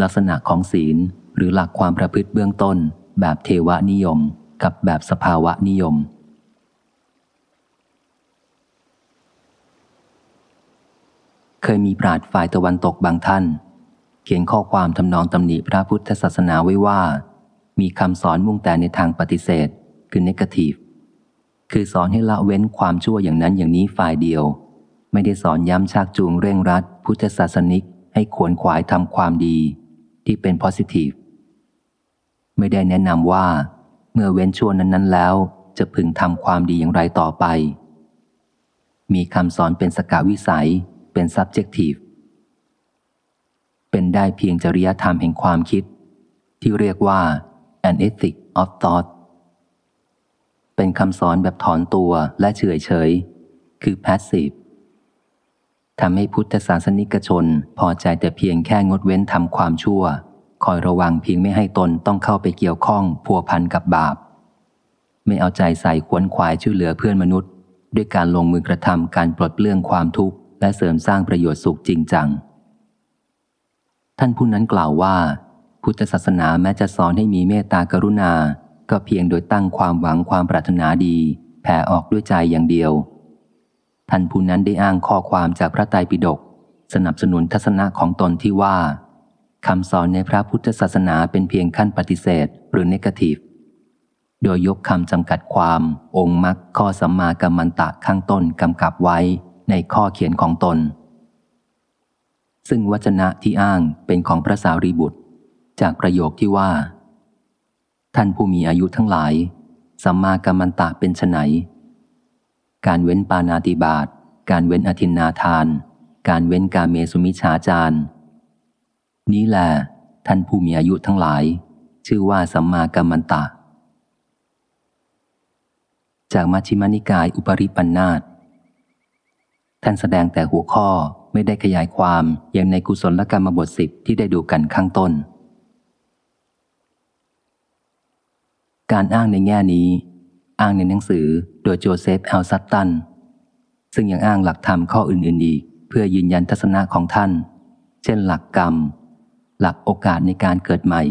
ลักษณะของศีลหรือหลักความประพฤติเบื้องต้น แบบเทวนิยม กับแบบสภาวะนิยม เคยมีปราดฝ่ายตะวันตกบางท่าน เขียนข้อความทำนองตำหนิพระพุทธศาสนาไว้ว่า มีคำสอนมุ่งแต่ในทางปฏิเสธ คือ negative คือสอนให้ละเว้นความชั่วอย่างนั้นอย่างนี้ฝ่ายเดียว ไม่ได้สอนย้ำชักจูงเร่งรัด พุทธศาสนิกให้ขวนขวายทำความดี ที่เป็น positive ไม่ได้แนะนำว่า เมื่อเว้นชั่วนั้น ๆ แล้วจะพึงทำความดีอย่างไรต่อไป มีคำสอนเป็นสกาวิสัย เป็น subjective เป็นได้เพียงจริยธรรมแห่งความคิด ที่เรียกว่า an ethic of thought เป็นคำสอนแบบถอนตัวและเฉยเฉย คือ passive ทำให้พุทธศาสนิกชนพอใจแต่เพียงแค่งดเว้นทำความชั่ว คอยระวังเพียงไม่ให้ตนต้องเข้าไปเกี่ยวข้องพัวพันกับบาป ไม่เอาใจใส่ขวนขวายช่วยเหลือเพื่อนมนุษย์ ด้วยการลงมือกระทำการปลดเปลื้องความทุกข์และเสริมสร้างประโยชน์สุขจริงจัง ท่านผู้นั้นกล่าวว่า พุทธศาสนาแม้จะสอนให้มีเมตตากรุณา ก็เพียงโดยตั้งความหวังความปรารถนาดี แผ่ออกด้วยใจอย่างเดียว ท่านผู้นั้นได้อ้างข้อความจากพระไตรปิฎกสนับสนุนทัศนะของตนที่ว่าคำสอนในพระพุทธศาสนาเป็นเพียงขั้นปฏิเสธหรือเนกาทีฟโดยยกคำจำกัดความองค์มรรคข้อสัมมากัมมันตะข้างต้นกำกับไว้ในข้อเขียนของตน ซึ่งวจนะที่อ้างเป็นของพระสารีบุตร จากประโยคที่ว่า ท่านผู้มีอายุทั้งหลาย สัมมากัมมันตะเป็นไน การเว้นปานาติบาต การเว้นอธินนาทาน การเว้นกาเมสุมิชาจาร นี้แหละท่านผู้มีอายุทั้งหลาย ชื่อว่าสัมมากัมมันตะ จากมัชิมานิกายอุปริปันธาตท่านแสดงแต่หัวข้อไม่ได้ขยายความอย่างในกุศลกรรมบทสิบที่ได้ดูกันข้างต้น การอ้างในแง่นี้ อ้างในหนังสือโดยโจเซฟแอลซัตตัน ซึ่งยังอ้างหลักธรรมข้ออื่น ๆ อีก เพื่อยืนยันทัศนะของท่าน เช่นหลักกรรม หลักโอกาสในการเกิดใหม่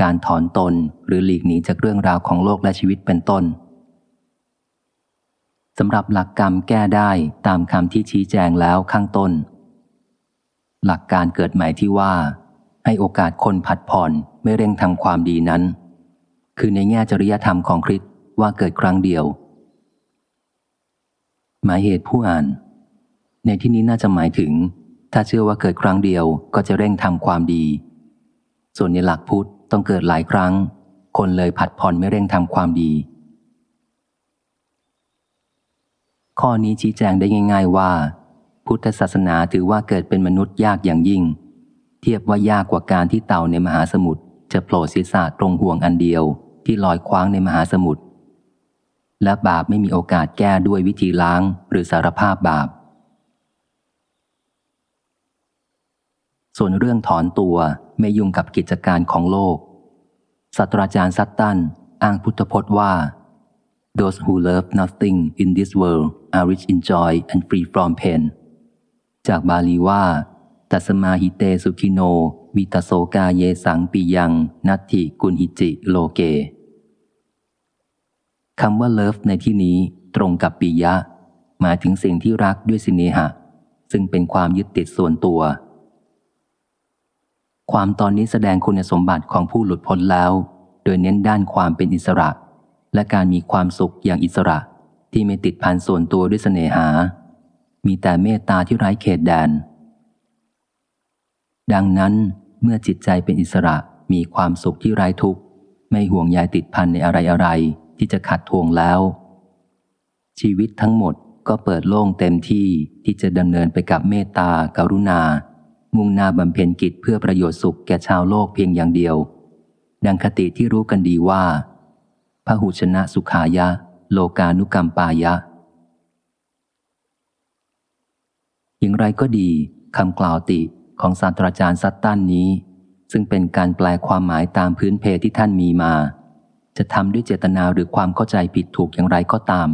การถอนตนหรือหลีกหนีจากเรื่องราวของโลกและชีวิตเป็นต้นสำหรับหลักกรรมแก้ได้ตามคำที่ชี้แจงแล้วข้างต้น หลักการเกิดใหม่ที่ว่า ให้โอกาสคนผัดผ่อนไม่เร่งทำความดีนั้น คือในแง่จริยธรรมของคริส ว่าเกิดครั้งเดียว หมายเหตุผู้อ่าน ในที่นี้น่าจะหมายถึง ถ้าเชื่อว่าเกิดครั้งเดียวก็จะเร่งทำความดี ส่วนในหลักพุทธต้องเกิดหลายครั้ง คนเลยผัดผ่อนไม่เร่งทำความดี ข้อนี้ชี้แจงได้ง่าย ๆว่า พุทธศาสนาถือว่าเกิดเป็นมนุษย์ยากอย่างยิ่ง เทียบว่ายากกว่าการที่เต่าในมหาสมุทรจะโผล่ศีรษะตรงห่วงอันเดียวที่ลอยคว้างในมหาสมุทร และบาปไม่มีโอกาสแก้ด้วยวิธีล้างหรือสารภาพบาป ส่วนเรื่องถอนตัวไม่ยุ่งกับกิจการของโลกศาสตราจารย์ซัตตันอ้างพุทธพจน์ว่า those who love nothing in this world are rich in joy and free from pain จากบาลีว่าตัสมาหิเตสุขิโน วิตโสกาเยสังปียัง นัตถิกุลหิจิโลเก คำว่าเลิฟในที่นี้ตรงกับปิยะ หมายถึงสิ่งที่รักด้วยสิเนหะ ซึ่งเป็นความยึดติดส่วนตัว ความตอนนี้แสดงคุณสมบัติของผู้หลุดพ้นแล้ว โดยเน้นด้านความเป็นอิสระ และการมีความสุขอย่างอิสระที่ไม่ติดพันส่วนตัวด้วยเสน่หา มีแต่เมตตาที่ไร้เขตแดน ดังนั้นเมื่อจิตใจเป็นอิสระมีความสุขที่ไร้ทุกข์ ไม่ห่วงใยติดพันในอะไรอะไร ที่จะขัดทวงแล้ว ชีวิตทั้งหมดก็เปิดโล่งเต็มที่ที่จะดำเนินไปกับเมตตาการุณา มุ่งหน้าบำเพ็ญกิจเพื่อประโยชน์สุขแก่ชาวโลกเพียงอย่างเดียว ดังคติที่รู้กันดีว่าพระหุชนะสุขายะ โลกานุกรรมปายะ อย่างไรก็ดีคำกล่าวติของศาสตราจารย์ซัตตันนี้ ซึ่งเป็นการแปลความหมายตามพื้นเพที่ท่านมีมา จะทำด้วยเจตนาหรือความเข้าใจผิดถูกอย่างไรก็ตาม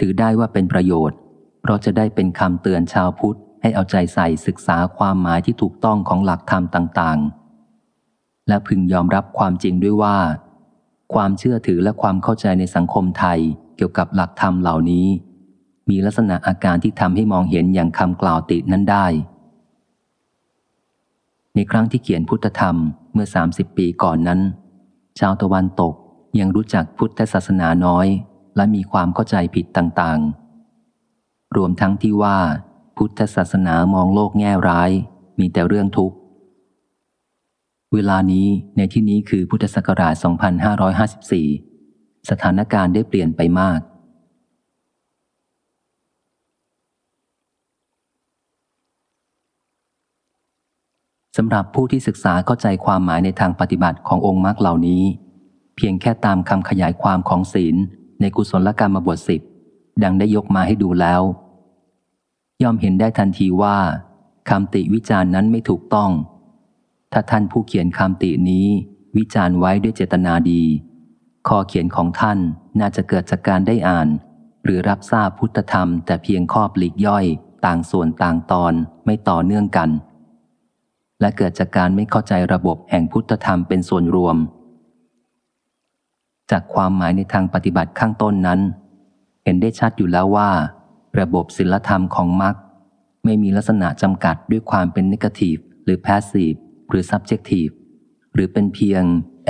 ถือได้ว่าเป็นประโยชน์ เพราะจะได้เป็นคำเตือนชาวพุทธให้เอาใจใส่ศึกษาความหมายที่ถูกต้องของหลักธรรมต่าง ๆ และพึงยอมรับความจริงด้วยว่า ความเชื่อถือและความเข้าใจในสังคมไทยเกี่ยวกับหลักธรรมเหล่านี้ มีลักษณะอาการที่ทำให้มองเห็นอย่างคำกล่าวตินั้นได้ ในครั้งที่เขียนพุทธธรรมเมื่อ 30 ปีก่อนนั้น ชาวตะวันตก ยังรู้จักพุทธศาสนาน้อย และมีความเข้าใจผิดต่างๆ รวมทั้งที่ว่า พุทธศาสนามองโลกแง่ร้าย มีแต่เรื่องทุกข์ เวลานี้ในที่นี้คือพุทธศักราช 2554 สถานการณ์ได้เปลี่ยนไปมาก สำหรับผู้ที่ศึกษาเข้าใจความหมายในทางปฏิบัติขององค์มรรคเหล่านี้ เพียงแค่ตามคำขยายความของศีลในกุศลกรรมบทสิบดังได้ยกมาให้ดูแล้ว ย่อมเห็นได้ทันทีว่าคำติวิจารณ์นั้นไม่ถูกต้อง ถ้าท่านผู้เขียนคำตินี้ วิจารณ์ไว้ด้วยเจตนาดี ข้อเขียนของท่านน่าจะเกิดจากการได้อ่าน หรือรับทราบพุทธธรรมแต่เพียงข้อปลีกย่อยต่างส่วนต่างตอนไม่ต่อเนื่องกัน และเกิดจากการไม่เข้าใจระบบแห่งพุทธธรรมเป็นส่วนรวม จากความหมายในทางปฏิบัติข้างต้นนั้น เห็นได้ชัดอยู่แล้วว่า ระบบศิลธรรมของมรรคไม่มีลักษณะจำกัดด้วยความเป็น negative หรือ passive หรือ subjective หรือเป็นเพียง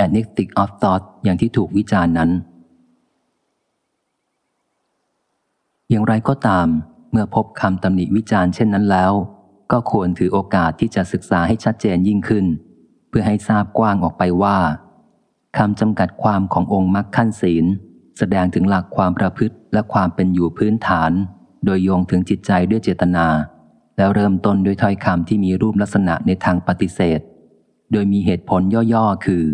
anesthetic of thought อย่างที่ถูกวิจารณ์นั้น อย่างไรก็ตาม เมื่อพบคำตำหนิวิจารณ์เช่นนั้นแล้ว ก็ควรถือโอกาสที่จะศึกษาให้ชัดเจนยิ่งขึ้น เพื่อให้ทราบกว้างออกไปว่า คำจำกัดความขององค์มรรคขั้นศีล แสดงถึงหลักความประพฤติและความเป็นอยู่พื้นฐาน โดยโยงถึงจิตใจด้วยเจตนา แล้วเริ่มต้นด้วยถ้อยคำที่มีรูปลักษณะในทางปฏิเสธ โดยมีเหตุผลย่อๆ คือ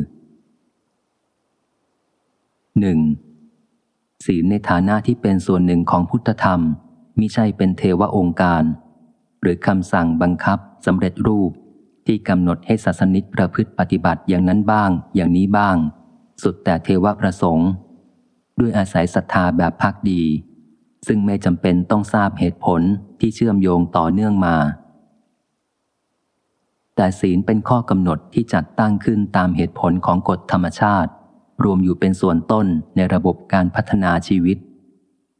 1. ศีลในฐานะที่เป็นส่วนหนึ่งของพุทธธรรมมิใช่เป็นเทวองค์การ หรือคำสั่งบังคับสำเร็จรูป ที่กำหนดให้ศาสนิกประพฤติปฏิบัติอย่างนั้นบ้าง อย่างนี้บ้าง สุดแต่เทวประสงค์ ด้วยอาศัยศรัทธาแบบพักดี ซึ่งไม่จำเป็นต้องทราบเหตุผลที่เชื่อมโยงต่อเนื่องมา แต่ศีลเป็นข้อกำหนดที่จัดตั้งขึ้นตามเหตุผลของกฎธรรมชาติ รวมอยู่เป็นส่วนต้นในระบบการพัฒนาชีวิต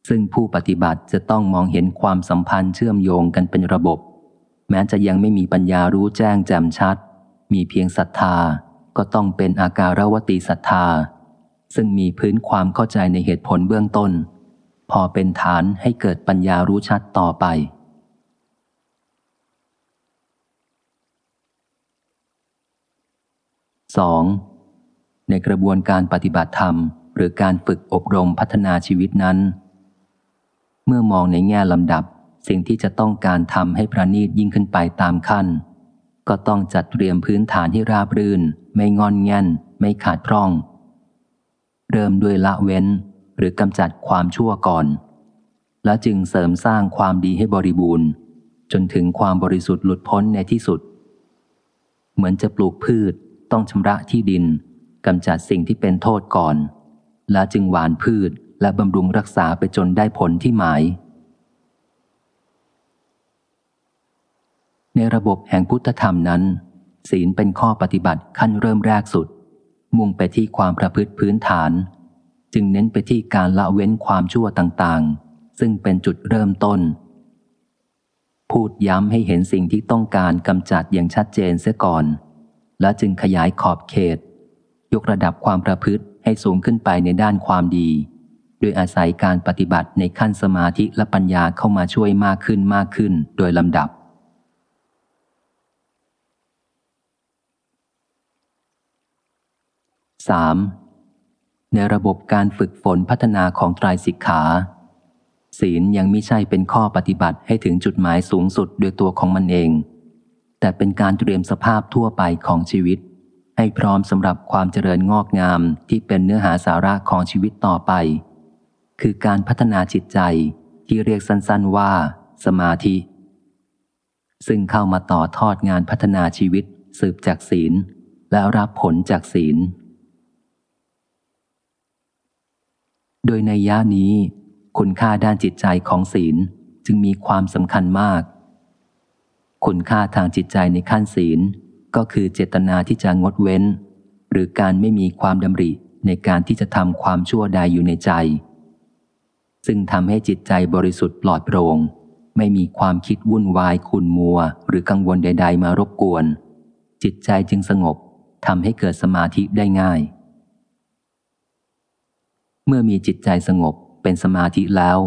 ซึ่งผู้ปฏิบัติจะต้องมองเห็นความสัมพันธ์เชื่อมโยงกันเป็นระบบ แม้จะยังไม่มีปัญญารู้แจ้งแจ่มชัด มีเพียงศรัทธาก็ต้องเป็นอาการวติศรัทธา ซึ่งมีพื้นความเข้าใจในเหตุผลเบื้องต้น พอเป็นฐานให้เกิดปัญญารู้ชัดต่อไป 2. ในกระบวนการปฏิบัติธรรม หรือการฝึกอบรมพัฒนาชีวิตนั้น เมื่อมองในแง่ลำดับ สิ่งที่จะต้องการทำให้ประณีตยิ่งขึ้นไปตามขั้น ก็ต้องจัดเตรียมพื้นฐานที่ราบรื่น ไม่งอนแง่น ไม่ขาดพร่อง เริ่มด้วยละเว้น หรือกำจัดความชั่วก่อน แล้วจึงเสริมสร้างความดีให้บริบูรณ์ จนถึงความบริสุทธิ์หลุดพ้นในที่สุด เหมือนจะปลูกพืช ต้องชำระที่ดินกำจัดสิ่งที่เป็นโทษก่อน แล้วจึงหวานพืชและบำรุงรักษาไปจนได้ผลที่หมาย ในระบบแห่งพุทธธรรมนั้น ศีลเป็นข้อปฏิบัติขั้นเริ่มแรกสุด มุ่งไปที่ความประพฤติพื้นฐาน จึงเน้นไปที่การละเว้นความชั่วต่างๆ ซึ่งเป็นจุดเริ่มต้น พูดย้ำให้เห็นสิ่งที่ต้องการกำจัดอย่างชัดเจนเสียก่อน และจึงขยายขอบเขต ยกระดับความประพฤติให้สูงขึ้นไปในด้านความดีโดยอาศัยการปฏิบัติในขั้นสมาธิและปัญญาเข้ามาช่วยมากขึ้นมากขึ้นโดยลำดับ 3. ในระบบการฝึกฝนพัฒนาของตรายสิกขา ศีลยังไม่ใช่เป็นข้อปฏิบัติให้ถึงจุดหมายสูงสุดด้วยตัวของมันเอง แต่เป็นการเตรียมสภาพทั่วไปของชีวิต ให้พร้อมสำหรับความเจริญงอกงามที่เป็นเนื้อหาสาระของชีวิตต่อไป คือการพัฒนาจิตใจที่เรียกสั้นๆว่า สมาธิ ซึ่งเข้ามาต่อทอดงานพัฒนาชีวิตสืบจากศีลและรับผลจากศีล โดยในย่านี้ คุณค่าด้านจิตใจของศีลจึงมีความสำคัญมาก คุณค่าทางจิตใจในขั้นศีลก็คือเจตนาที่จะงดเว้น หรือการไม่มีความดำริในการที่จะทำความชั่วใดอยู่ในใจ ซึ่งทำให้จิตใจบริสุทธิ์ปลอดโปร่งไม่มีความคิดวุ่นวายขุ่นมัว หรือกังวลใด ๆ มารบกวน จิตใจจึงสงบทำให้เกิดสมาธิได้ง่าย เมื่อมีจิตใจสงบเป็นสมาธิแล้ว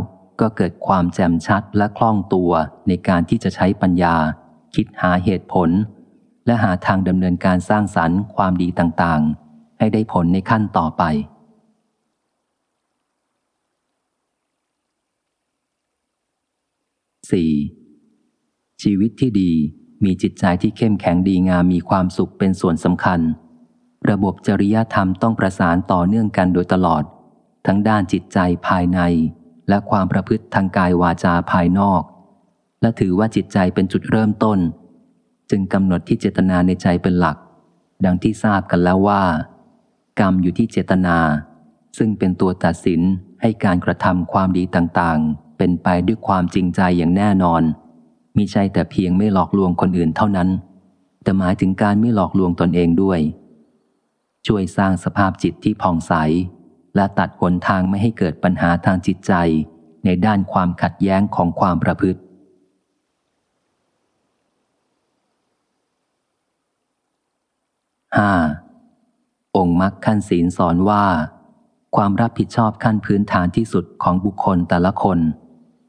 ก็เกิดความแจ่มชัดและคล่องตัวในการที่จะใช้ปัญญา คิดหาเหตุผล และหาทางดำเนินการสร้างสรรค์ความดีต่างๆ ให้ได้ผลในขั้นต่อไป 4. ชีวิตที่ดีมีจิตใจที่เข้มแข็งดีงามมีความสุขเป็นส่วนสำคัญ ระบบจริยธรรมต้องประสานต่อเนื่องกันโดยตลอด ทั้งด้านจิตใจภายใน และความประพฤติทางกายวาจาภายนอก และถือว่าจิตใจเป็นจุดเริ่มต้น จึงกำหนดที่เจตนาในใจเป็นหลัก ดังที่ทราบกันแล้วว่า กรรมอยู่ที่เจตนา ซึ่งเป็นตัวตัดสินให้การกระทำความดีต่างๆ เป็นไปด้วยความจริงใจอย่างแน่นอนมิใช่แต่เพียงไม่หลอกลวงคนอื่นเท่านั้น แต่หมายถึงการไม่หลอกลวงตนเองด้วย ช่วยสร้างสภาพจิตที่ผ่องใส และตัดหนทางไม่ให้เกิดปัญหาทางจิตใจในด้านความขัดแย้งของความประพฤติ 5. องค์มรรคขั้นศีลสอนว่า ความรับผิดชอบขั้นพื้นฐานที่สุดของบุคคลแต่ละคน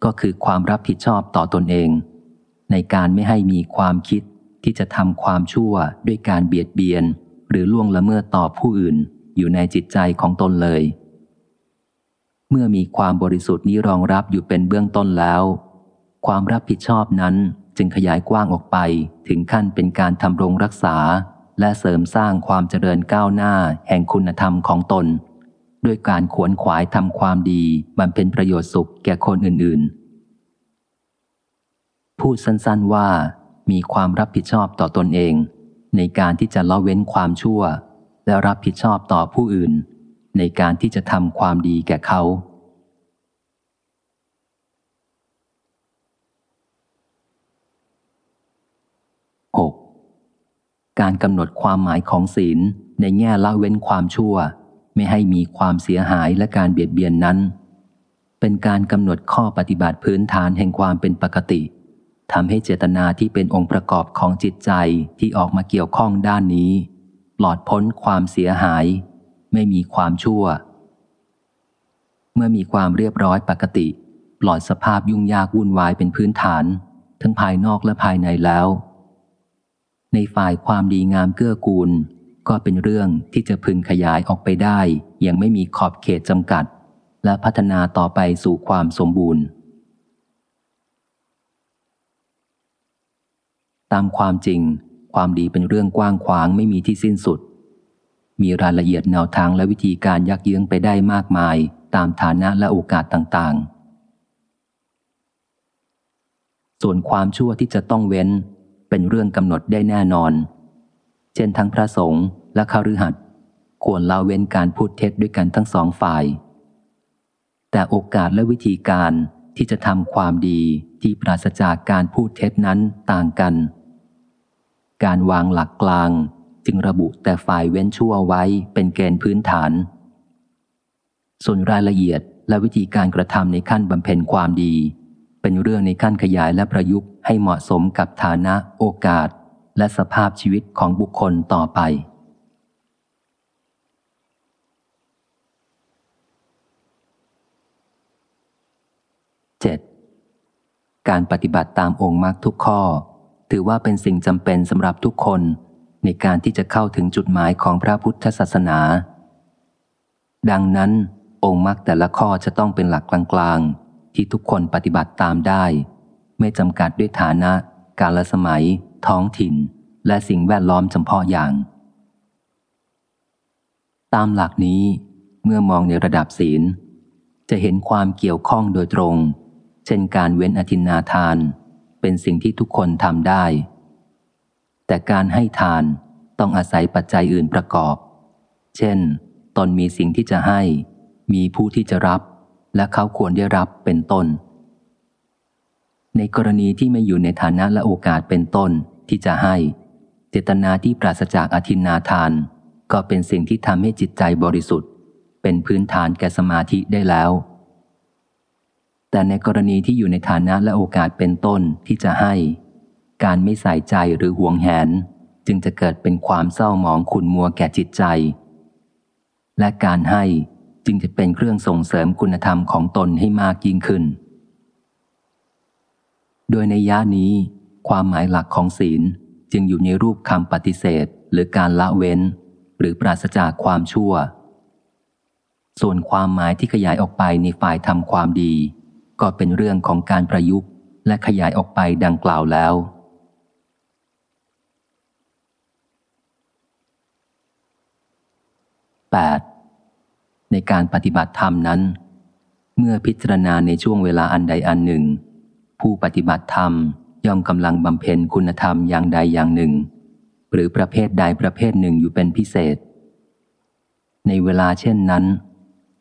ก็คือความรับผิดชอบต่อตนเอง ในการไม่ให้มีความคิดที่จะทำความชั่วด้วยการเบียดเบียน หรือล่วงละเมิดต่อผู้อื่น อยู่ในจิตใจของตนเลย เมื่อมีความบริสุทธิ์นี้รองรับอยู่เป็นเบื้องต้นแล้ว ความรับผิดชอบนั้นจึงขยายกว้างออกไปถึงขั้นเป็นการทำรงรักษา และเสริมสร้างความเจริญก้าวหน้าแห่งคุณธรรมของตน ด้วยการขวนขวายทำความดีบำเพ็ญประโยชน์สุขแก่คนอื่นๆ พูดสั้นๆว่ามีความรับผิดชอบต่อตอนเอง ในการที่จะละเว้นความชั่ว และรับผิดชอบต่อผู้อื่น ในการที่จะทำความดีแก่เขา 6. การกำหนดความหมายของศีลในแง่ละเว้นความชั่ว ไม่ให้มีความเสียหายและการเบียดเบียนนั้น เป็นการกำหนดข้อปฏิบัติพื้นฐานแห่งความเป็นปกติทำให้เจตนาที่เป็นองค์ประกอบของจิตใจที่ออกมาเกี่ยวข้องด้านนี้ ปลอดพ้นความเสียหาย ไม่มีความชั่ว เมื่อมีความเรียบร้อยปกติ ปลอดสภาพยุ่งยากวุ่นวายเป็นพื้นฐาน ทั้งภายนอกและภายในแล้ว ในฝ่ายความดีงามเกื้อกูล ก็เป็นเรื่องที่จะพึงขยายออกไปได้อย่างไม่มีขอบเขตจำกัด และพัฒนาต่อไปสู่ความสมบูรณ์ ตามความจริง ความดีเป็นเรื่องกว้างขวางไม่มีที่สิ้นสุด มีรายละเอียดแนวทางและวิธีการยักเยื้องไปได้มากมาย ตามฐานะและโอกาสต่างๆ ส่วนความชั่วที่จะต้องเว้น เป็นเรื่องกำหนดได้แน่นอน เช่นทั้งพระสงฆ์และข้ารือหัดควรละเว้นการพูดเท็จด้วยกันทั้งสองฝ่าย แต่โอกาสและวิธีการที่จะทำความดีที่ปราศจากการพูดเท็จนั้นต่างกัน การวางหลักกลาง จึงระบุแต่ฝ่ายเว้นชั่วไว้เป็นเกณฑ์พื้นฐาน ส่วนรายละเอียดและวิธีการกระทำในขั้นบำเพ็ญความดี เป็นเรื่องในขั้นขยายและประยุกต์ให้เหมาะสมกับฐานะโอกาส และสภาพชีวิตของบุคคลต่อไปการปฏิบัติตามองค์มรรคทุกข้อ ถือว่าเป็นสิ่งจำเป็นสำหรับทุกคนในการที่จะเข้าถึงจุดหมายของพระพุทธศาสนา ดังนั้น องค์มรรคแต่ละข้อจะต้องเป็นหลักกลางๆ ที่ทุกคนปฏิบัติตามได้ ไม่จำกัดด้วยฐานะ กาลสมัย ท้องถิ่น และสิ่งแวดล้อมจำเพาะอย่าง ตามหลักนี้เมื่อมองในระดับศีล จะเห็นความเกี่ยวข้องโดยตรง เช่นการเว้นอธินาทาน เป็นสิ่งที่ทุกคนทำได้ แต่การให้ทานต้องอาศัยปัจจัยอื่นประกอบ เช่น ตนมีสิ่งที่จะให้ มีผู้ที่จะรับ และเขาควรได้รับเป็นต้น ในกรณีที่ไม่อยู่ในฐานะและโอกาสเป็นต้นที่จะให้ เจตนาที่ปราศจากอธินาทาน ก็เป็นสิ่งที่ทำให้จิตใจบริสุทธิ์ เป็นพื้นฐานแก่สมาธิได้แล้ว แต่ในกรณีที่อยู่ในฐานะและโอกาสเป็นต้นที่จะให้ การไม่ใส่ใจหรือห่วงแหน จึงจะเกิดเป็นความเศร้าหมองขุนมัวแก่จิตใจ และการให้จึงจะเป็นเครื่องส่งเสริมคุณธรรมของตนให้มากยิ่งขึ้น โดยในย่านี้ ความหมายหลักของศีลจึงอยู่ในรูปคำปฏิเสธ หรือการละเว้น หรือปราศจากความชั่ว ส่วนความหมายที่ขยายออกไปในฝ่ายทำความดี ก็เป็นเรื่องของการประยุกต์และขยายออกไปดังกล่าวแล้ว 8. ในการปฏิบัติธรรมนั้น เมื่อพิจารณาในช่วงเวลาอันใดอันหนึ่ง ผู้ปฏิบัติธรรมย่อมกำลังบำเพ็ญคุณธรรมอย่างใดอย่างหนึ่ง หรือประเภทใดประเภทหนึ่งอยู่เป็นพิเศษ ในเวลาเช่นนั้น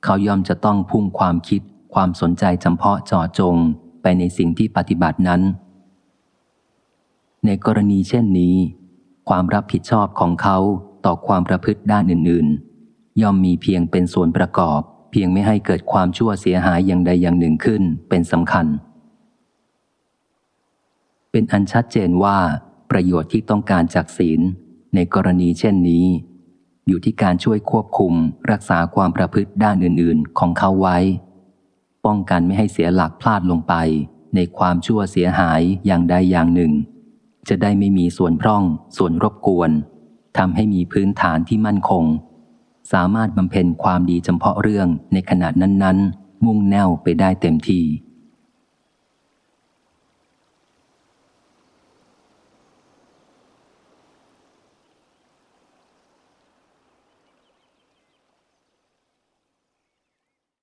เขาย่อมจะต้องพุ่งความคิด ความสนใจจำเพาะจาะจงไปในสิ่งที่ปฏิบัตินั้น ในกรณีเช่นนี้ ความรับผิดชอบของเขาต่อความประพฤติด้านอื่น ๆ ย่อมมีเพียงเป็นส่วนประกอบ เพียงไม่ให้เกิดความชั่วเสียหายอย่างใดอย่างหนึ่งขึ้นเป็นสำคัญ เป็นอันชัดเจนว่า ประโยชน์ที่ต้องการจากศีล ในกรณีเช่นนี้อยู่ที่การช่วยควบคุมรักษาความประพฤติด้านอื่น ๆ ของเขาไว้ ป้องกันไม่ให้เสียหลักพลาดลงไป ในความชั่วเสียหายอย่างใดอย่างหนึ่ง จะได้ไม่มีส่วนพร่อง ส่วนรบกวนทำให้มีพื้นฐานที่มั่นคง สามารถบำเพ็ญความดีเฉพาะเรื่องในขณะนั้น ๆ มุ่งแน่วไปได้เต็มที่